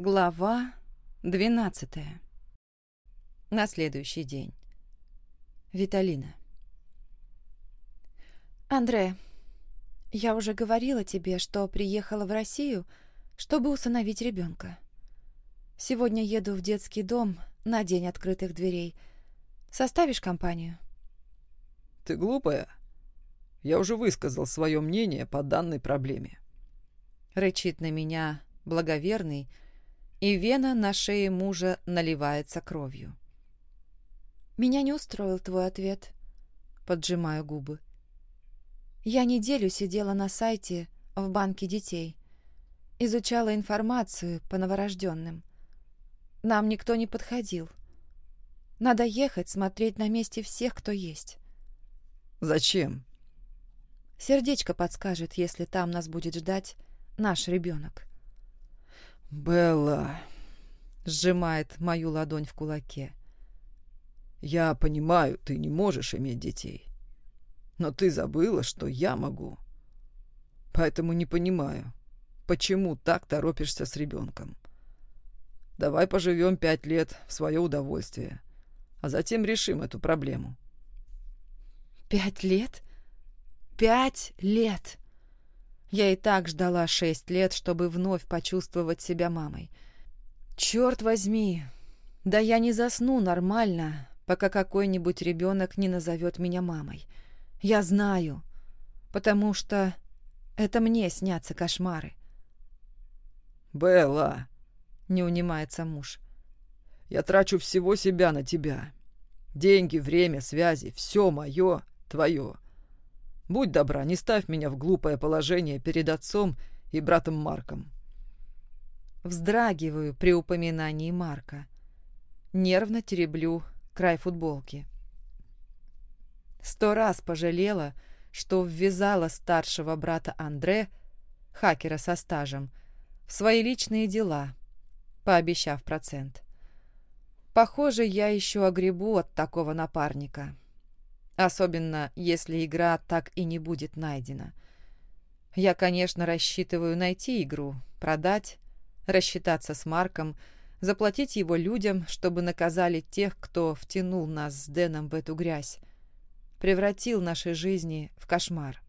Глава 12. На следующий день. Виталина. Андре, я уже говорила тебе, что приехала в Россию, чтобы усыновить ребенка. Сегодня еду в детский дом на день открытых дверей. Составишь компанию? Ты глупая? Я уже высказал свое мнение по данной проблеме. Рычит на меня благоверный, и вена на шее мужа наливается кровью. «Меня не устроил твой ответ», — поджимаю губы. «Я неделю сидела на сайте в банке детей, изучала информацию по новорожденным. Нам никто не подходил. Надо ехать, смотреть на месте всех, кто есть». «Зачем?» «Сердечко подскажет, если там нас будет ждать наш ребенок». «Белла...» — сжимает мою ладонь в кулаке. «Я понимаю, ты не можешь иметь детей. Но ты забыла, что я могу. Поэтому не понимаю, почему так торопишься с ребенком. Давай поживем пять лет в свое удовольствие, а затем решим эту проблему». «Пять лет? Пять лет!» Я и так ждала шесть лет, чтобы вновь почувствовать себя мамой. Черт возьми, да я не засну нормально, пока какой-нибудь ребенок не назовет меня мамой. Я знаю, потому что это мне снятся кошмары. «Белла!» — не унимается муж. «Я трачу всего себя на тебя. Деньги, время, связи — все мое, твое. Будь добра, не ставь меня в глупое положение перед отцом и братом Марком. Вздрагиваю при упоминании Марка. Нервно тереблю край футболки. Сто раз пожалела, что ввязала старшего брата Андре, хакера со стажем, в свои личные дела, пообещав процент. Похоже, я еще огребу от такого напарника. Особенно, если игра так и не будет найдена. Я, конечно, рассчитываю найти игру, продать, рассчитаться с Марком, заплатить его людям, чтобы наказали тех, кто втянул нас с Дэном в эту грязь, превратил наши жизни в кошмар.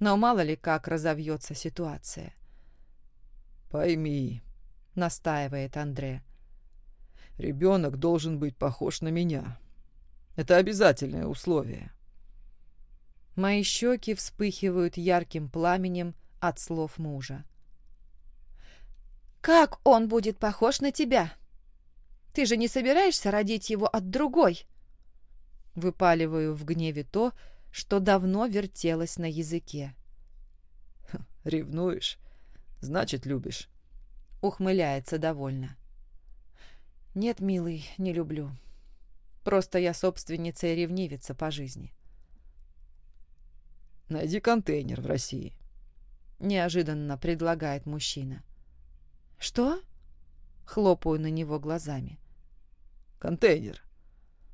Но мало ли как разовьется ситуация. «Пойми», — настаивает Андре, — «ребенок должен быть похож на меня». Это обязательное условие. Мои щеки вспыхивают ярким пламенем от слов мужа. «Как он будет похож на тебя? Ты же не собираешься родить его от другой?» Выпаливаю в гневе то, что давно вертелось на языке. «Ревнуешь? Значит, любишь». Ухмыляется довольно. «Нет, милый, не люблю. Просто я собственница и ревнивица по жизни. «Найди контейнер в России», — неожиданно предлагает мужчина. «Что?» — хлопаю на него глазами. «Контейнер.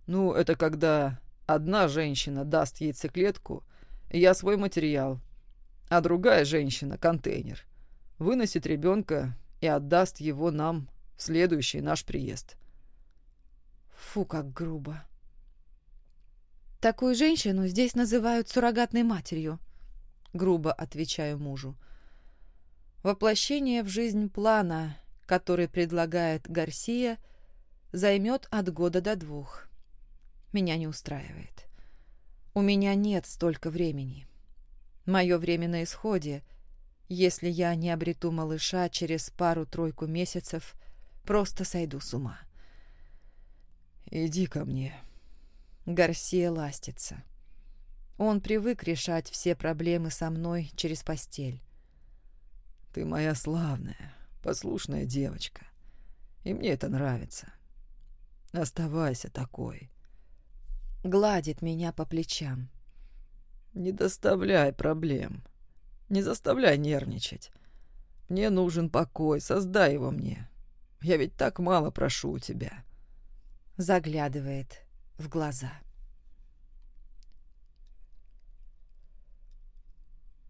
Ну, это когда одна женщина даст яйцеклетку, и я свой материал, а другая женщина — контейнер, выносит ребенка и отдаст его нам в следующий наш приезд». Фу, как грубо. Такую женщину здесь называют суррогатной матерью, грубо отвечаю мужу. Воплощение в жизнь плана, который предлагает Гарсия, займет от года до двух. Меня не устраивает. У меня нет столько времени. Мое время на исходе. Если я не обрету малыша через пару-тройку месяцев, просто сойду с ума. «Иди ко мне». Гарсия ластится. Он привык решать все проблемы со мной через постель. «Ты моя славная, послушная девочка, и мне это нравится. Оставайся такой». Гладит меня по плечам. «Не доставляй проблем, не заставляй нервничать. Мне нужен покой, создай его мне. Я ведь так мало прошу у тебя» заглядывает в глаза.